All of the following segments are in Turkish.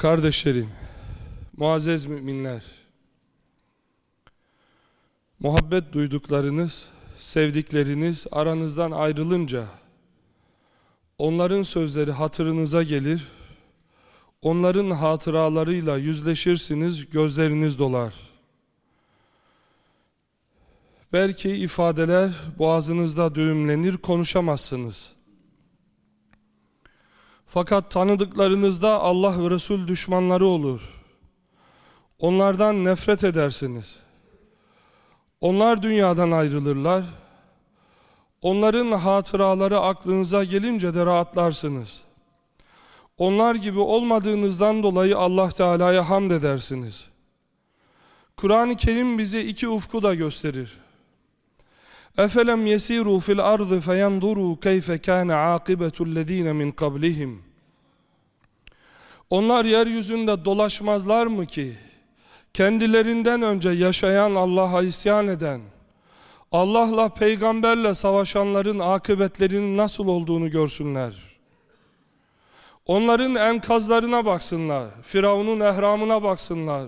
Kardeşlerim, muazzez müminler, muhabbet duyduklarınız, sevdikleriniz aranızdan ayrılınca, onların sözleri hatırınıza gelir, onların hatıralarıyla yüzleşirsiniz, gözleriniz dolar. Belki ifadeler boğazınızda düğümlenir, konuşamazsınız. Fakat tanıdıklarınızda Allah ve Resul düşmanları olur. Onlardan nefret edersiniz. Onlar dünyadan ayrılırlar. Onların hatıraları aklınıza gelince de rahatlarsınız. Onlar gibi olmadığınızdan dolayı Allah Teala'ya hamd edersiniz. Kur'an-ı Kerim bize iki ufku da gösterir. اَفَلَمْ يَسِيرُوا فِي الْأَرْضِ فَيَنْظُرُوا كَيْفَ كَانَ عَاقِبَةُ الَّذ۪ينَ مِنْ قَبْلِهِمْ Onlar yeryüzünde dolaşmazlar mı ki? Kendilerinden önce yaşayan Allah'a isyan eden, Allah'la peygamberle savaşanların akıbetlerinin nasıl olduğunu görsünler. Onların enkazlarına baksınlar, Firavun'un ehramına baksınlar.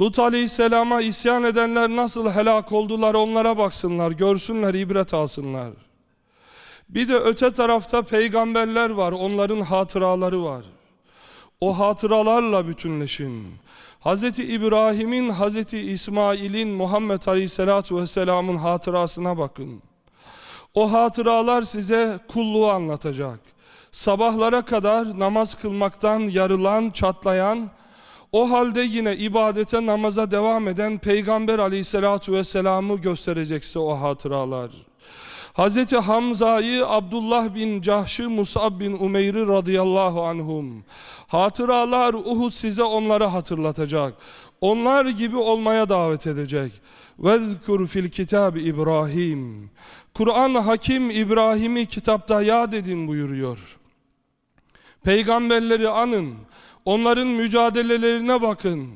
Lut aleyhisselama isyan edenler nasıl helak oldular onlara baksınlar, görsünler, ibret alsınlar. Bir de öte tarafta peygamberler var, onların hatıraları var. O hatıralarla bütünleşin. Hz. İbrahim'in, Hz. İsmail'in, Muhammed Aleyhisselatü Vesselam'ın hatırasına bakın. O hatıralar size kulluğu anlatacak. Sabahlara kadar namaz kılmaktan yarılan, çatlayan, o halde yine ibadete, namaza devam eden Peygamber Aleyhisselatü Vesselam'ı gösterecekse o hatıralar. Hz. Hamza'yı Abdullah bin Cahş'ı Musab bin Umeyr'i radıyallahu anhum. Hatıralar Uhud size onları hatırlatacak. Onlar gibi olmaya davet edecek. وَذْكُرْ fil kitab İbrahim. Kur'an Hakim İbrahim'i kitapta yad edin buyuruyor. Peygamberleri anın. Onların mücadelelerine bakın.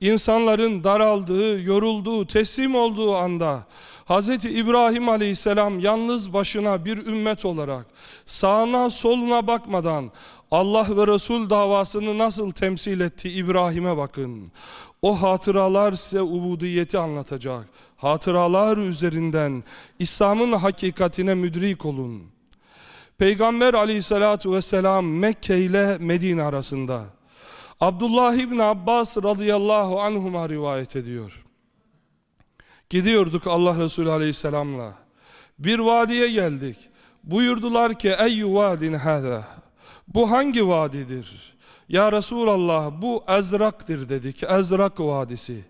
İnsanların daraldığı, yorulduğu, teslim olduğu anda Hz. İbrahim aleyhisselam yalnız başına bir ümmet olarak sağına soluna bakmadan Allah ve Resul davasını nasıl temsil etti İbrahim'e bakın. O hatıralar size ubudiyeti anlatacak. Hatıralar üzerinden İslam'ın hakikatine müdrik olun. Peygamber aleyhissalatu vesselam Mekke ile Medine arasında Abdullah İbni Abbas radıyallahu anhuma rivayet ediyor. Gidiyorduk Allah Resulü aleyhisselamla. Bir vadiye geldik. Buyurdular ki ey vadin hâzâ. Bu hangi vadidir? Ya Resulallah bu Ezrak'tir dedik. Ezrak vadisi.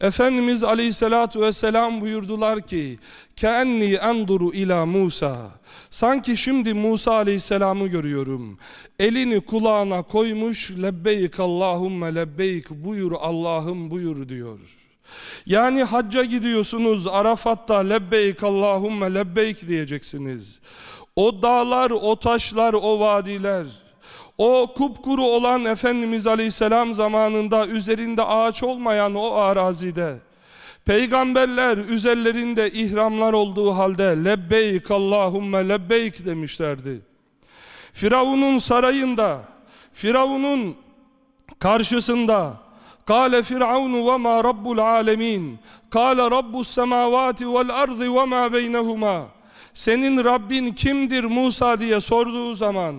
Efendimiz aleyhissalatu vesselam buyurdular ki Keenni enduru ila Musa. Sanki şimdi Musa aleyhisselamı görüyorum. Elini kulağına koymuş Lebbeyk Allahümme lebbeyk Buyur Allah'ım buyur diyor. Yani hacca gidiyorsunuz Arafat'ta lebbeyk Allahümme lebbeyk diyeceksiniz. O dağlar, o taşlar, o vadiler, o kupkuru olan Efendimiz Aleyhisselam zamanında üzerinde ağaç olmayan o arazide Peygamberler üzerlerinde ihramlar olduğu halde lebbeyk Allahumme lebbeyk demişlerdi. Firavun'un sarayında, Firavun'un karşısında Kale Firavun ve ma rabbul alemin. Kale rabbus semavati vel ardı ve ma beynehuma senin Rabbin kimdir Musa diye sorduğu zaman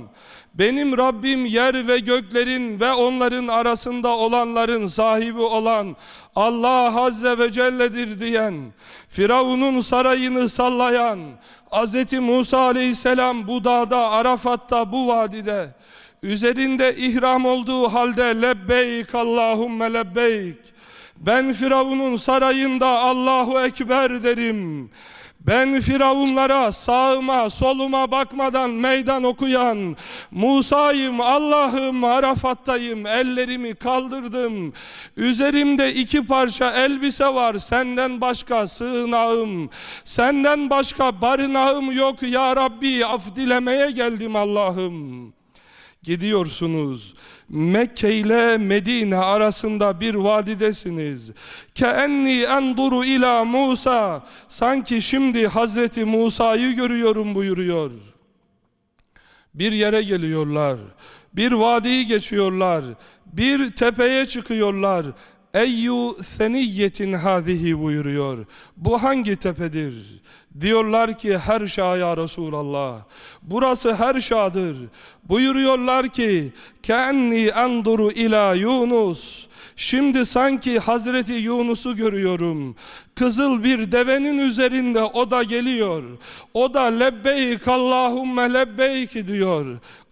benim Rabbim yer ve göklerin ve onların arasında olanların sahibi olan Allah Azze ve Celle'dir diyen Firavun'un sarayını sallayan Hz. Musa Aleyhisselam bu dağda Arafat'ta bu vadide üzerinde ihram olduğu halde lebbeyk Allahümme lebbeyk ben Firavun'un sarayında Allahu Ekber derim ben Firavunlara sağıma soluma bakmadan meydan okuyan Musa'yım Allah'ım Arafat'tayım ellerimi kaldırdım. Üzerimde iki parça elbise var senden başka sığınağım. Senden başka barınağım yok ya Rabbi af dilemeye geldim Allah'ım gidiyorsunuz. Mekke ile Medine arasında bir vadidesiniz. Keenni enduru ila Musa. Sanki şimdi Hazreti Musa'yı görüyorum buyuruyor. Bir yere geliyorlar. Bir vadiyi geçiyorlar. Bir tepeye çıkıyorlar. Eyyu seniyyetin hâzihi buyuruyor. Bu hangi tepedir? Diyorlar ki her şah ya Resulallah. Burası her şadır. Buyuruyorlar ki kenni enduru ila Yunus. Şimdi sanki Hazreti Yunus'u görüyorum. Kızıl bir devenin üzerinde o da geliyor. O da lebbeyk Allahümme lebbeyk diyor.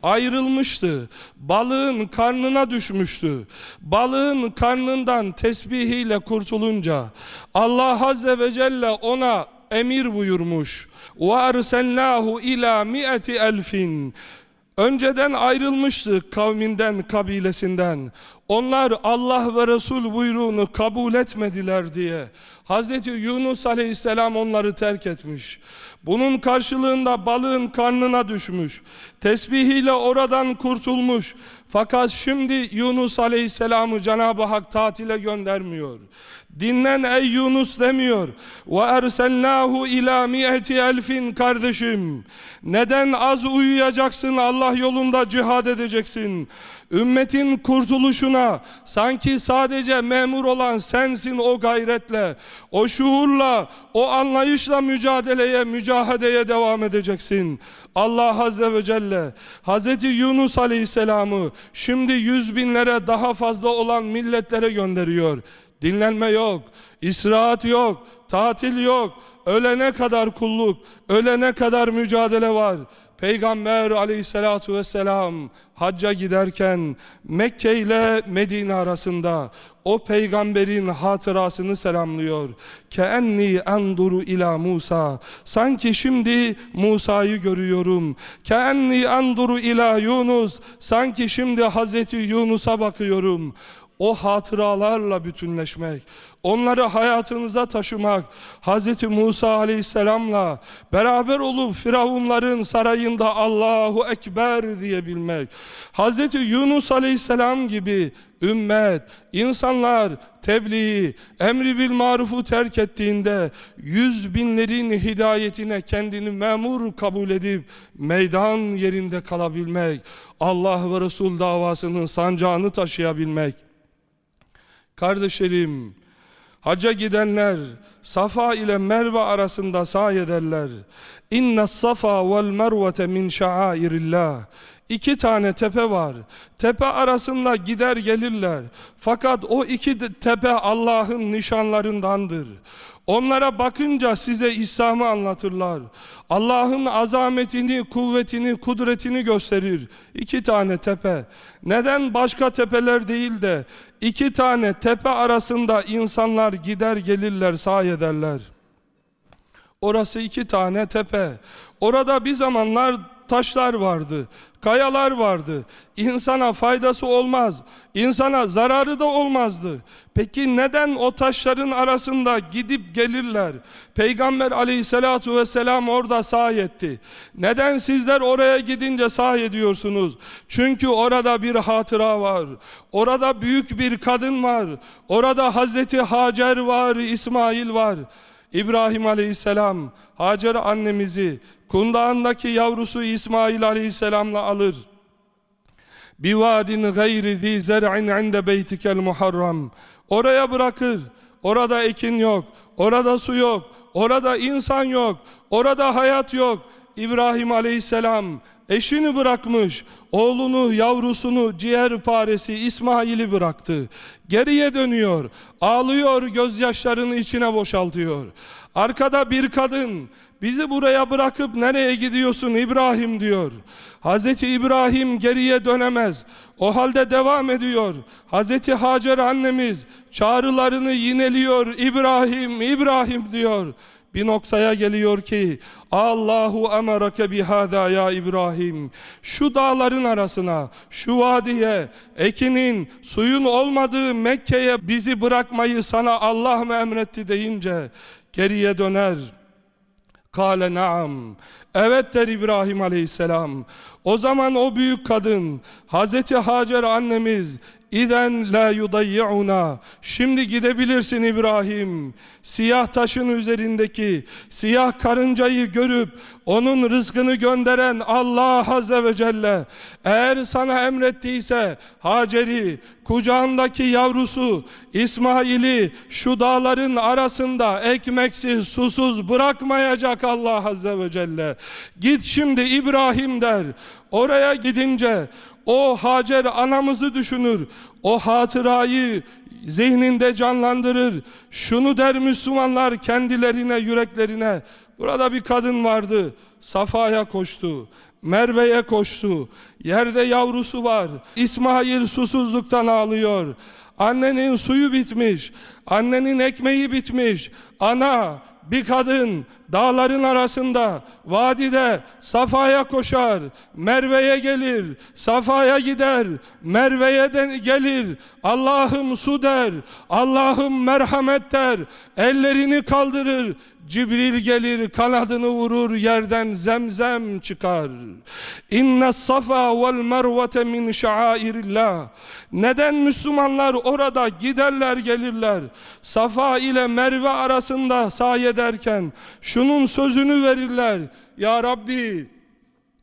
Ayrılmıştı. Balığın karnına düşmüştü. Balığın karnından tesbihiyle kurtulunca Allah Azze ve Celle ona emir buyurmuş. وَاَرْسَلْنَاهُ ila mi'ati elfin. Önceden ayrılmıştı kavminden, kabilesinden. Onlar Allah ve Resul buyruğunu kabul etmediler diye. Hz. Yunus aleyhisselam onları terk etmiş. Bunun karşılığında balığın karnına düşmüş. Tesbihiyle oradan kurtulmuş. Fakat şimdi Yunus aleyhisselamı Cenab-ı Hak tatile göndermiyor. Dinlen ey Yunus demiyor. Ve erselnahu ila mi'eti elfin kardeşim. Neden az uyuyacaksın Allah yolunda cihad edeceksin. Ümmetin kurtuluşuna sanki sadece memur olan sensin o gayretle, o şuurla, o anlayışla mücadeleye, mücahedeye devam edeceksin. Allah Azze ve Celle Hazreti Yunus Aleyhisselam'ı şimdi yüz binlere daha fazla olan milletlere gönderiyor. Dinlenme yok, istirahat yok, tatil yok, ölene kadar kulluk, ölene kadar mücadele var. Peygamber aleyhissalatu vesselam hacca giderken Mekke ile Medine arasında o peygamberin hatırasını selamlıyor. Keenni enduru ila Musa. Sanki şimdi Musa'yı görüyorum. Keenni enduru ila Yunus. Sanki şimdi Hazreti Yunus'a bakıyorum o hatıralarla bütünleşmek, onları hayatınıza taşımak, Hz. Musa aleyhisselamla beraber olup Firavunların sarayında Allahu Ekber diyebilmek, Hz. Yunus aleyhisselam gibi ümmet, insanlar tebliği, emri bil marufu terk ettiğinde yüz binlerin hidayetine kendini memur kabul edip meydan yerinde kalabilmek, Allah ve Resul davasının sancağını taşıyabilmek, Kardeşlerim, hacca gidenler Safa ile Merve arasında sahi ederler. İnne safa vel mervete min şairillah. İki tane tepe var. Tepe arasında gider gelirler. Fakat o iki tepe Allah'ın nişanlarındandır. Onlara bakınca size İslam'ı anlatırlar. Allah'ın azametini, kuvvetini, kudretini gösterir. İki tane tepe. Neden başka tepeler değil de iki tane tepe arasında insanlar gider gelirler, sağ ederler. Orası iki tane tepe. Orada bir zamanlar taşlar vardı, kayalar vardı. İnsana faydası olmaz, insana zararı da olmazdı. Peki neden o taşların arasında gidip gelirler? Peygamber aleyhissalatu vesselam orada sağ etti. Neden sizler oraya gidince sağ ediyorsunuz? Çünkü orada bir hatıra var. Orada büyük bir kadın var. Orada Hazreti Hacer var, İsmail var. İbrahim aleyhisselam Hacer annemizi kundağındaki yavrusu İsmail aleyhisselamla alır. Bivadin gayri zi zer'in inde beytikel muharram. Oraya bırakır. Orada ekin yok. Orada su yok. Orada insan yok. Orada hayat yok. İbrahim aleyhisselam eşini bırakmış, oğlunu, yavrusunu, ciğer paresi İsmail'i bıraktı. Geriye dönüyor, ağlıyor, gözyaşlarını içine boşaltıyor. Arkada bir kadın, bizi buraya bırakıp nereye gidiyorsun İbrahim diyor. Hazreti İbrahim geriye dönemez. O halde devam ediyor. Hazreti Hacer annemiz çağrılarını yineliyor. İbrahim, İbrahim diyor bir noktaya geliyor ki Allahu emarake bihada ya İbrahim şu dağların arasına şu vadiye ekinin suyun olmadığı Mekke'ye bizi bırakmayı sana Allah mı emretti deyince geriye döner Kale naam. Evet der İbrahim aleyhisselam. O zaman o büyük kadın Hazreti Hacer annemiz İden la yudayyi'una. Şimdi gidebilirsin İbrahim. Siyah taşın üzerindeki siyah karıncayı görüp onun rızkını gönderen Allah Azze ve Celle eğer sana emrettiyse Hacer'i kucağındaki yavrusu İsmail'i şu dağların arasında ekmeksiz susuz bırakmayacak Allah Azze ve Celle. Git şimdi İbrahim der. Oraya gidince o Hacer anamızı düşünür. O hatırayı zihninde canlandırır. Şunu der Müslümanlar kendilerine, yüreklerine. Burada bir kadın vardı. Safa'ya koştu. Merve'ye koştu. Yerde yavrusu var. İsmail susuzluktan ağlıyor. Annenin suyu bitmiş. Annenin ekmeği bitmiş. Ana bir kadın dağların arasında, vadide Safa'ya koşar, Merve'ye gelir, Safa'ya gider, Merve'ye gelir, Allah'ım su der, Allah'ım merhamet der, ellerini kaldırır, Cibril gelir kanadını vurur yerden zemzem çıkar. İnne safa vel mervete min şairillah. Neden Müslümanlar orada giderler gelirler? Safa ile Merve arasında sahi ederken şunun sözünü verirler. Ya Rabbi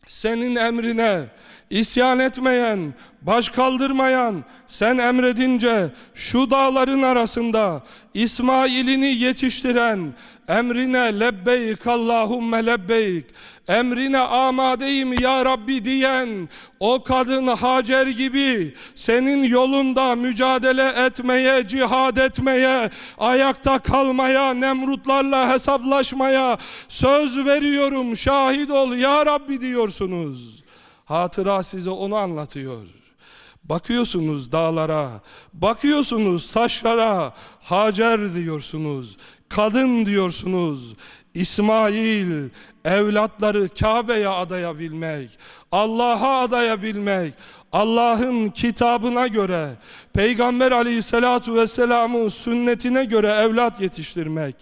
senin emrine isyan etmeyen, baş kaldırmayan, sen emredince şu dağların arasında İsmail'ini yetiştiren, emrine lebbeyk Allahümme lebbeyk, emrine amadeyim ya Rabbi diyen o kadın Hacer gibi senin yolunda mücadele etmeye, cihad etmeye, ayakta kalmaya, Nemrutlarla hesaplaşmaya söz veriyorum, şahit ol ya Rabbi diyorsunuz. Hatıra size onu anlatıyor. Bakıyorsunuz dağlara, bakıyorsunuz taşlara, Hacer diyorsunuz, kadın diyorsunuz. İsmail evlatları Kabe'ye adayabilmek, Allah'a adayabilmek, Allah'ın kitabına göre, Peygamber aleyhissalatu vesselamın sünnetine göre evlat yetiştirmek.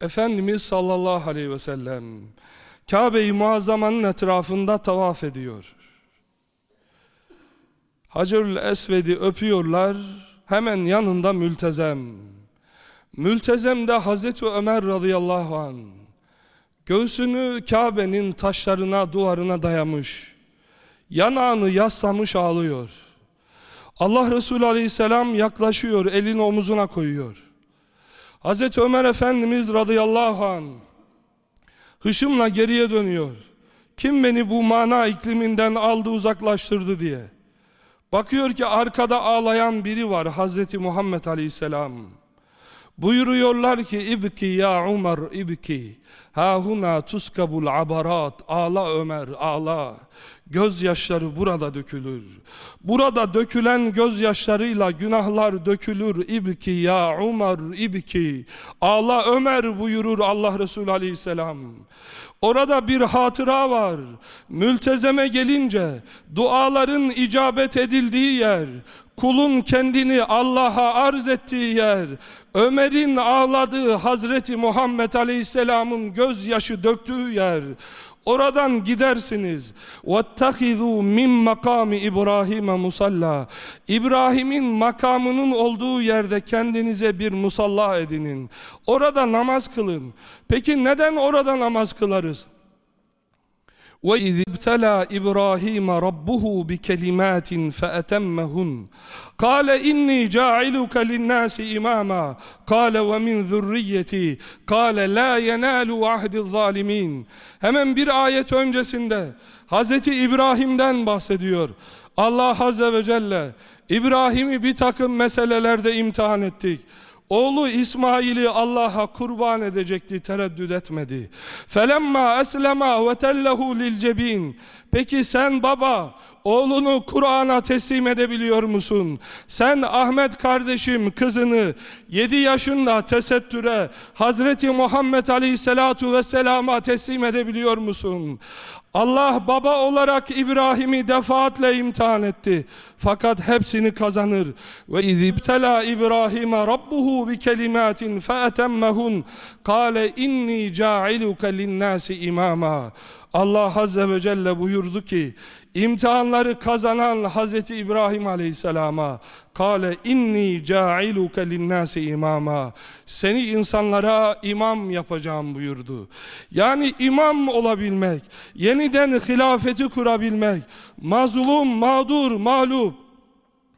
Efendimiz sallallahu aleyhi ve sellem Kabe-i Muazzama'nın etrafında tavaf ediyor. Hacerül Esved'i öpüyorlar. Hemen yanında mültezem. Mültezem de Hazreti Ömer radıyallahu an. Göğsünü Kabe'nin taşlarına, duvarına dayamış. Yanağını yaslamış ağlıyor. Allah Resulü aleyhisselam yaklaşıyor, elini omuzuna koyuyor. Hazreti Ömer Efendimiz radıyallahu anh hışımla geriye dönüyor. Kim beni bu mana ikliminden aldı uzaklaştırdı diye. Bakıyor ki arkada ağlayan biri var Hazreti Muhammed Aleyhisselam. Buyuruyorlar ki ibki ya Umar ibki. Ha huna tuskabul abarat. Ağla Ömer ağla. Gözyaşları burada dökülür. Burada dökülen gözyaşlarıyla günahlar dökülür. İbki ya Umar ibki. Ağla Ömer buyurur Allah Resulü Aleyhisselam. Orada bir hatıra var. Mültezeme gelince duaların icabet edildiği yer, kulun kendini Allah'a arz ettiği yer, Ömer'in ağladığı Hazreti Muhammed Aleyhisselam'ın gözyaşı döktüğü yer, Oradan gidersiniz. وَاتَّخِذُوا min makami İbrahim'e musalla. İbrahim'in makamının olduğu yerde kendinize bir musalla edinin. Orada namaz kılın. Peki neden orada namaz kılarız? وَإِذِ ابْتَلَى إِبْرَاهِيمَ رَبُّهُ بِكَلِمَاتٍ فَأَتَمَّهُنْ قَالَ إِنِّي جَاعِلُكَ لِلنَّاسِ إِمَامًا قَالَ وَمِنْ ذُرِّيَّتِي قَالَ لَا يَنَالُ عَهْدِ الظَّالِمِينَ Hemen bir ayet öncesinde Hazreti İbrahim'den bahsediyor. Allah Azze ve Celle İbrahim'i bir takım meselelerde imtihan ettik. Oğlu İsmail'i Allah'a kurban edecekti, tereddüt etmedi. Ve tellehu lil cebin. Peki sen baba oğlunu Kur'an'a teslim edebiliyor musun? Sen Ahmet kardeşim kızını 7 yaşında tesettüre Hazreti Muhammed Aleyhisselatu Vesselam'a teslim edebiliyor musun? Allah baba olarak İbrahim'i defaatle imtihan etti. Fakat hepsini kazanır. Ve izibtela İbrahim'e rabbuhu bi kelimatin feetemmehun. Kale inni ca'iluke linnâsi imama. Allah Azze ve Celle buyurdu ki imtihanları kazanan Hazreti İbrahim Aleyhisselam'a kale inni ca'iluke linnâsi imama seni insanlara imam yapacağım buyurdu. Yani imam olabilmek, yeniden hilafeti kurabilmek, mazlum, mağdur, mağlup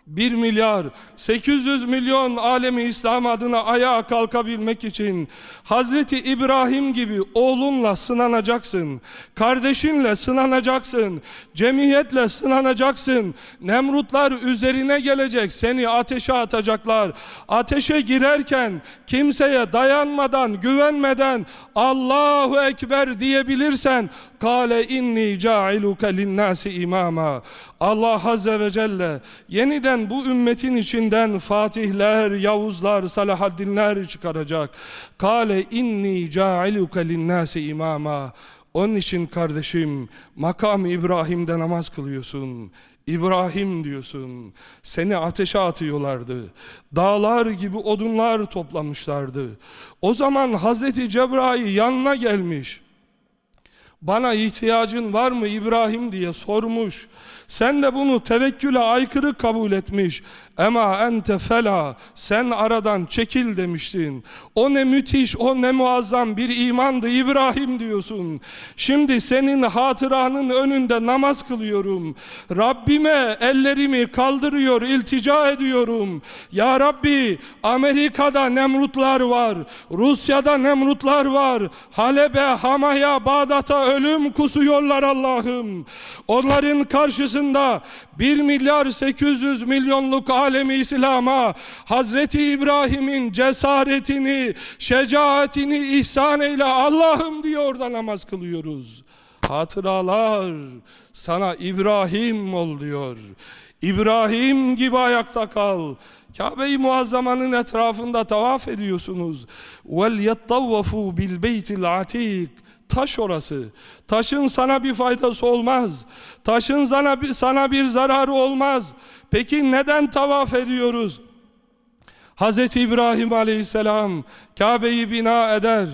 1 milyar 800 milyon alemi İslam adına ayağa kalkabilmek için Hazreti İbrahim gibi oğlunla sınanacaksın. Kardeşinle sınanacaksın. Cemiyetle sınanacaksın. Nemrutlar üzerine gelecek. Seni ateşe atacaklar. Ateşe girerken kimseye dayanmadan, güvenmeden Allahu Ekber diyebilirsen Kale inni ca'iluke linnâsi imama. Allah Azze ve Celle yeniden bu ümmetin içinden Fatihler, Yavuzlar, Salahaddinler çıkaracak. Kale inni ca'iluke linnâsi imama. Onun için kardeşim makam İbrahim'de namaz kılıyorsun. İbrahim diyorsun. Seni ateşe atıyorlardı. Dağlar gibi odunlar toplamışlardı. O zaman Hazreti Cebrail yanına gelmiş. Bana ihtiyacın var mı İbrahim diye sormuş. Sen de bunu tevekküle aykırı kabul etmiş. Ema ente fela sen aradan çekil demiştin. O ne müthiş o ne muazzam bir imandı İbrahim diyorsun. Şimdi senin hatıranın önünde namaz kılıyorum. Rabbime ellerimi kaldırıyor iltica ediyorum. Ya Rabbi Amerika'da Nemrutlar var. Rusya'da Nemrutlar var. Halep'e, Hama'ya, Bağdat'a ölüm kusuyorlar Allah'ım. Onların karşısında 1 milyar 800 milyonluk alemi İslam'a Hazreti İbrahim'in cesaretini, şecaatini ihsan eyle Allah'ım diye orada namaz kılıyoruz. Hatıralar sana İbrahim ol diyor. İbrahim gibi ayakta kal. Kabe-i Muazzama'nın etrafında tavaf ediyorsunuz. Bil beytil atik. Taş orası. Taşın sana bir faydası olmaz. Taşın sana bir, sana bir zararı olmaz. Peki neden tavaf ediyoruz? Hz. İbrahim aleyhisselam Kabe'yi bina eder.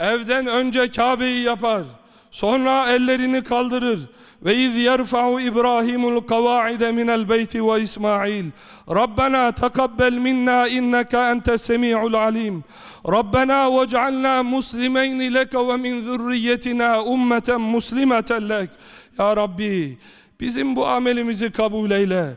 Evden önce Kabe'yi yapar. Sonra ellerini kaldırır. Ve iz yerfa'u İbrahimul kavaide minel beyti ve İsmail. Rabbena tekabbel minna inneke entes semi'ul alim. Rabbena vec'alna muslimeyni leke ve min zürriyetina ummeten muslimeten lek. Ya Rabbi bizim bu amelimizi kabul eyle.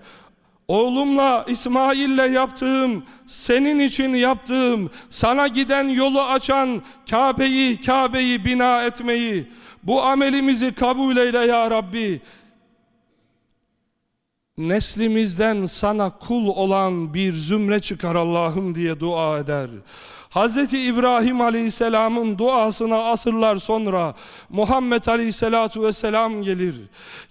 Oğlumla İsmail'le yaptığım, senin için yaptığım, sana giden yolu açan Kabe'yi, Kabe'yi bina etmeyi, bu amelimizi kabul eyle ya Rabbi. Neslimizden sana kul olan bir zümre çıkar Allah'ım diye dua eder. Hz. İbrahim Aleyhisselam'ın duasına asırlar sonra Muhammed Aleyhisselatu Vesselam gelir.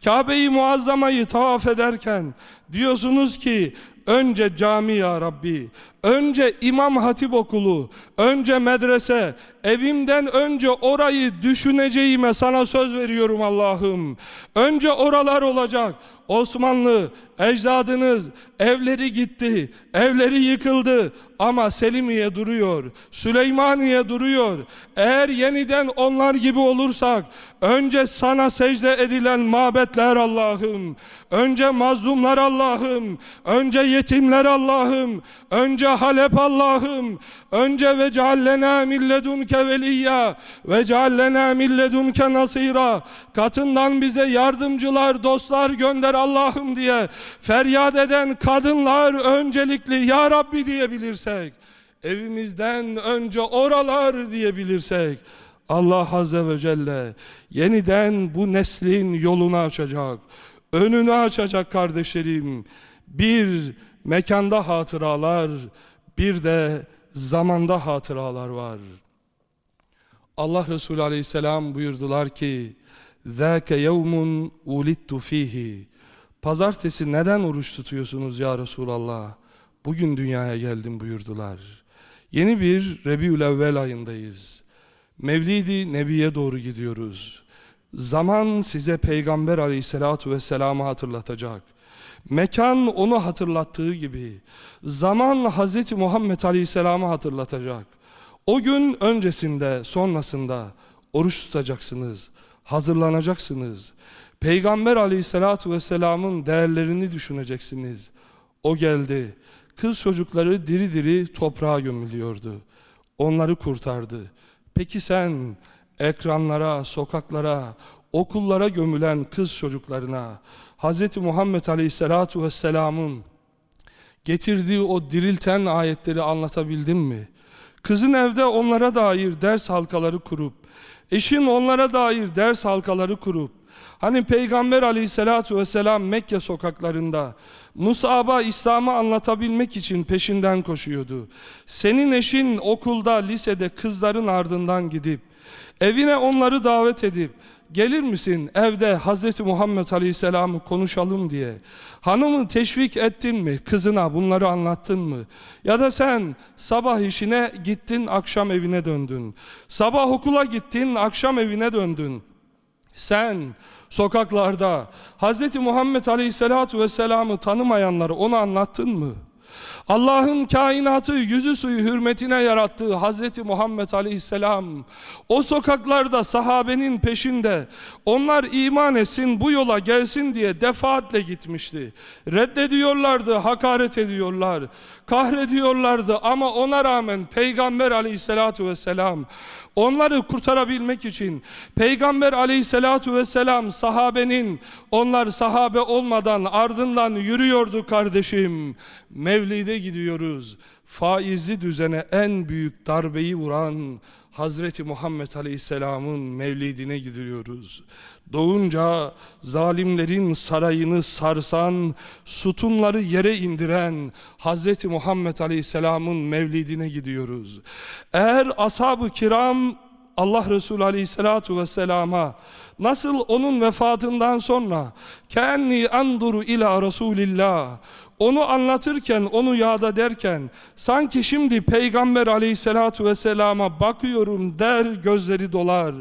Kabe-i Muazzama'yı tavaf ederken diyorsunuz ki önce cami ya Rabbi, önce İmam Hatip okulu, önce medrese, evimden önce orayı düşüneceğime sana söz veriyorum Allah'ım. Önce oralar olacak. Osmanlı ecdadınız evleri gitti, evleri yıkıldı ama Selimiye duruyor, Süleymaniye duruyor. Eğer yeniden onlar gibi olursak önce sana secde edilen mabetler Allah'ım, önce mazlumlar Allah'ım, önce yetimler Allah'ım, önce Halep Allah'ım, önce ve ceallena milledunke veliyya ve ceallena milledunke nasira katından bize yardımcılar, dostlar gönder Allah'ım diye feryat eden kadınlar öncelikli Ya Rabbi diyebilirsek, evimizden önce oralar diyebilirsek, Allah Azze ve Celle yeniden bu neslin yolunu açacak, önünü açacak kardeşlerim. Bir mekanda hatıralar, bir de zamanda hatıralar var. Allah Resulü Aleyhisselam buyurdular ki, ذَاكَ يَوْمٌ اُلِدْتُ ف۪يهِ Pazartesi neden oruç tutuyorsunuz ya Resulallah? Bugün dünyaya geldim buyurdular. Yeni bir Rebiül Evvel ayındayız. Mevlidi Nebi'ye doğru gidiyoruz. Zaman size Peygamber aleyhissalatu vesselam'ı hatırlatacak. Mekan onu hatırlattığı gibi zaman Hazreti Muhammed aleyhisselam'ı hatırlatacak. O gün öncesinde sonrasında oruç tutacaksınız. hazırlanacaksınız. Peygamber aleyhissalatu vesselamın değerlerini düşüneceksiniz. O geldi. Kız çocukları diri diri toprağa gömülüyordu. Onları kurtardı. Peki sen ekranlara, sokaklara, okullara gömülen kız çocuklarına Hz. Muhammed Aleyhisselatu Vesselam'ın getirdiği o dirilten ayetleri anlatabildin mi? Kızın evde onlara dair ders halkaları kurup, eşin onlara dair ders halkaları kurup, hani Peygamber aleyhissalatu vesselam Mekke sokaklarında Musab'a İslam'ı anlatabilmek için peşinden koşuyordu. Senin eşin okulda, lisede kızların ardından gidip, evine onları davet edip, gelir misin evde Hazreti Muhammed Aleyhisselam'ı konuşalım diye. Hanımı teşvik ettin mi? Kızına bunları anlattın mı? Ya da sen sabah işine gittin, akşam evine döndün. Sabah okula gittin, akşam evine döndün. Sen sokaklarda Hazreti Muhammed Aleyhisselatu Vesselam'ı tanımayanları onu anlattın mı? Allah'ın kainatı yüzü suyu hürmetine yarattığı Hazreti Muhammed Aleyhisselam o sokaklarda sahabenin peşinde onlar iman etsin bu yola gelsin diye defaatle gitmişti. Reddediyorlardı, hakaret ediyorlar, kahrediyorlardı ama ona rağmen Peygamber Aleyhisselatu Vesselam onları kurtarabilmek için Peygamber Aleyhisselatu Vesselam sahabenin onlar sahabe olmadan ardından yürüyordu kardeşim. Mevlid'e gidiyoruz. Faizi düzene en büyük darbeyi vuran Hazreti Muhammed Aleyhisselam'ın mevlidine gidiyoruz. Doğunca zalimlerin sarayını sarsan, sütunları yere indiren Hazreti Muhammed Aleyhisselam'ın mevlidine gidiyoruz. Eğer ashab-ı kiram Allah Resulü Aleyhisselatu Vesselam'a nasıl onun vefatından sonra kenni anduru ila Resulillah onu anlatırken, onu yada derken sanki şimdi Peygamber aleyhissalatu vesselama bakıyorum der gözleri dolar.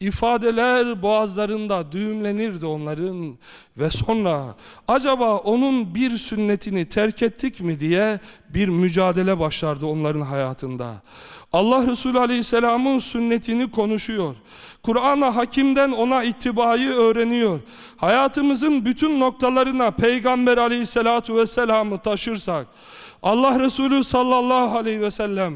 İfadeler boğazlarında düğümlenirdi onların ve sonra acaba onun bir sünnetini terk ettik mi diye bir mücadele başlardı onların hayatında. Allah Resulü Aleyhisselam'ın sünnetini konuşuyor. Kur'an'a hakimden ona ittibayı öğreniyor. Hayatımızın bütün noktalarına Peygamber Aleyhisselatü Vesselam'ı taşırsak, Allah Resulü sallallahu aleyhi ve sellem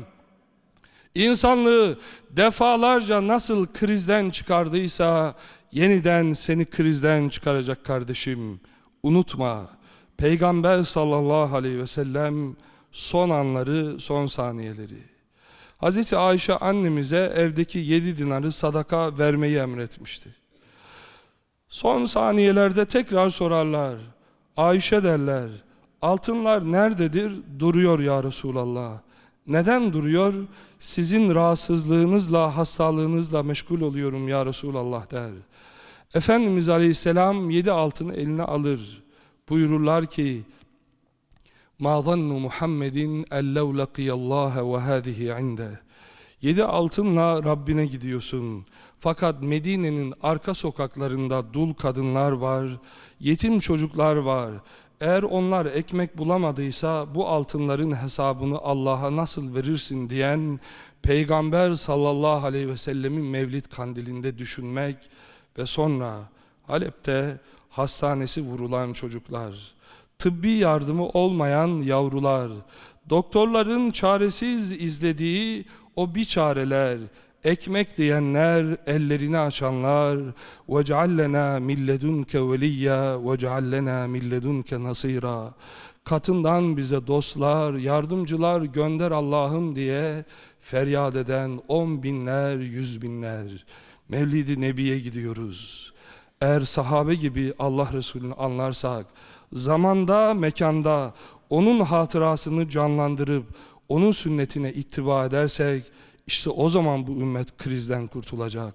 insanlığı defalarca nasıl krizden çıkardıysa yeniden seni krizden çıkaracak kardeşim. Unutma Peygamber sallallahu aleyhi ve sellem son anları, son saniyeleri. Hazreti Ayşe annemize evdeki yedi dinarı sadaka vermeyi emretmişti. Son saniyelerde tekrar sorarlar. Ayşe derler. Altınlar nerededir? Duruyor ya Resulallah. Neden duruyor? Sizin rahatsızlığınızla, hastalığınızla meşgul oluyorum ya Resulallah der. Efendimiz Aleyhisselam yedi altını eline alır. Buyururlar ki, Ma zannu Muhammedin ellev laqiyallaha ve hadihi inde. Yedi altınla Rabbine gidiyorsun. Fakat Medine'nin arka sokaklarında dul kadınlar var, yetim çocuklar var. Eğer onlar ekmek bulamadıysa bu altınların hesabını Allah'a nasıl verirsin diyen Peygamber sallallahu aleyhi ve sellemin mevlid kandilinde düşünmek ve sonra Halep'te hastanesi vurulan çocuklar tıbbi yardımı olmayan yavrular, doktorların çaresiz izlediği o biçareler, ekmek diyenler, ellerini açanlar, وَجْعَلْ لَنَا مِنْ لَدُنْكَ وَلِيَّا وَجْعَلْ لَنَا مِنْ لَدُنْكَ نَصِيرًا Katından bize dostlar, yardımcılar gönder Allah'ım diye feryat eden on binler, yüz binler. Mevlid-i Nebi'ye gidiyoruz. Eğer sahabe gibi Allah Resulü'nü anlarsak, zamanda, mekanda onun hatırasını canlandırıp onun sünnetine ittiba edersek işte o zaman bu ümmet krizden kurtulacak.